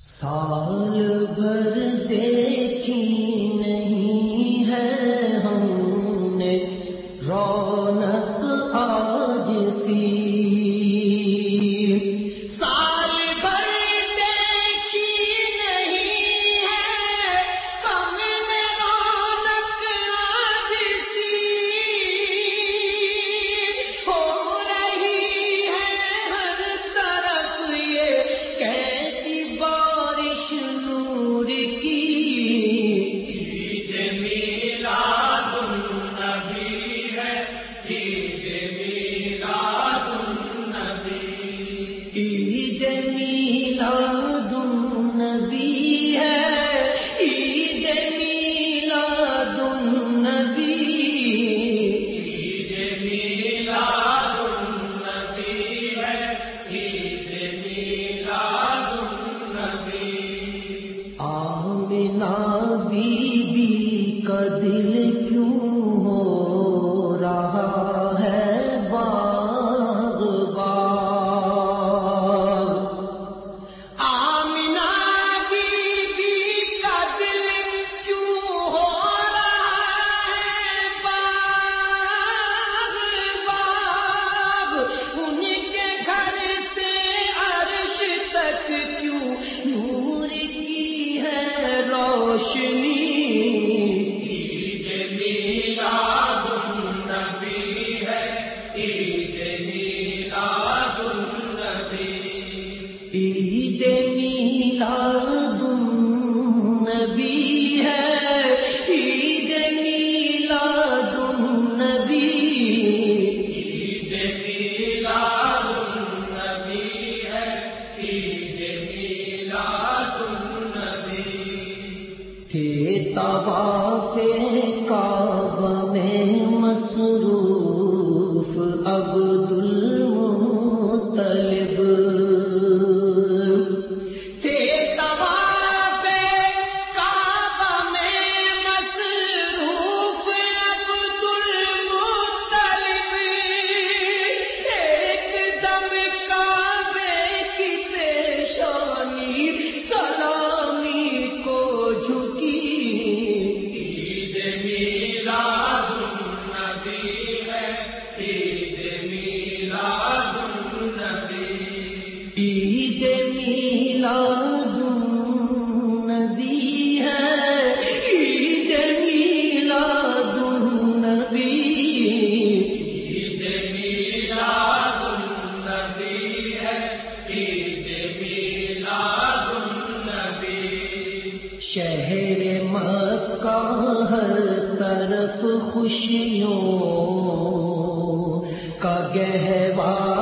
سال بھر دیکھی اب کا ہر طرف خوشیوں کا گہوار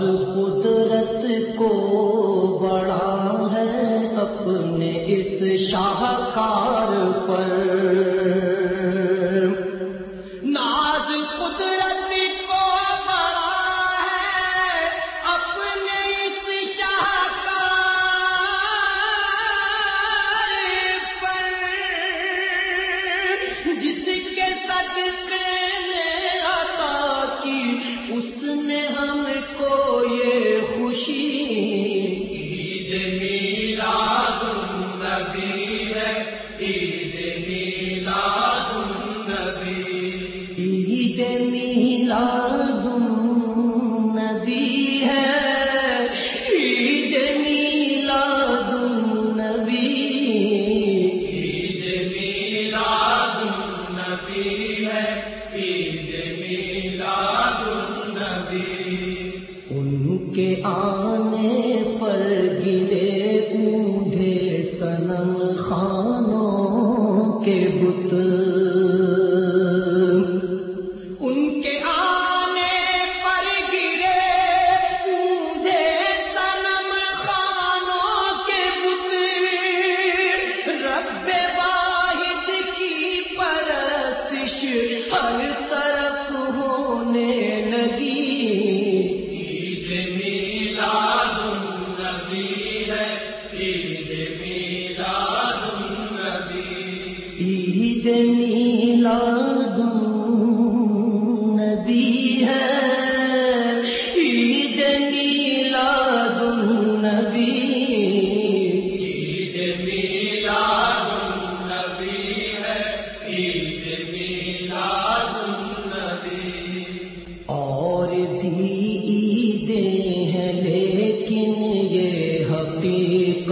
راز قدرت کو بڑا ہے اپنے اس شاہکار پر۔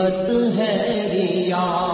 قیمت ہے ریا۔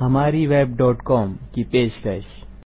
ہماری ویب ڈاٹ کام کی پیج پیشکش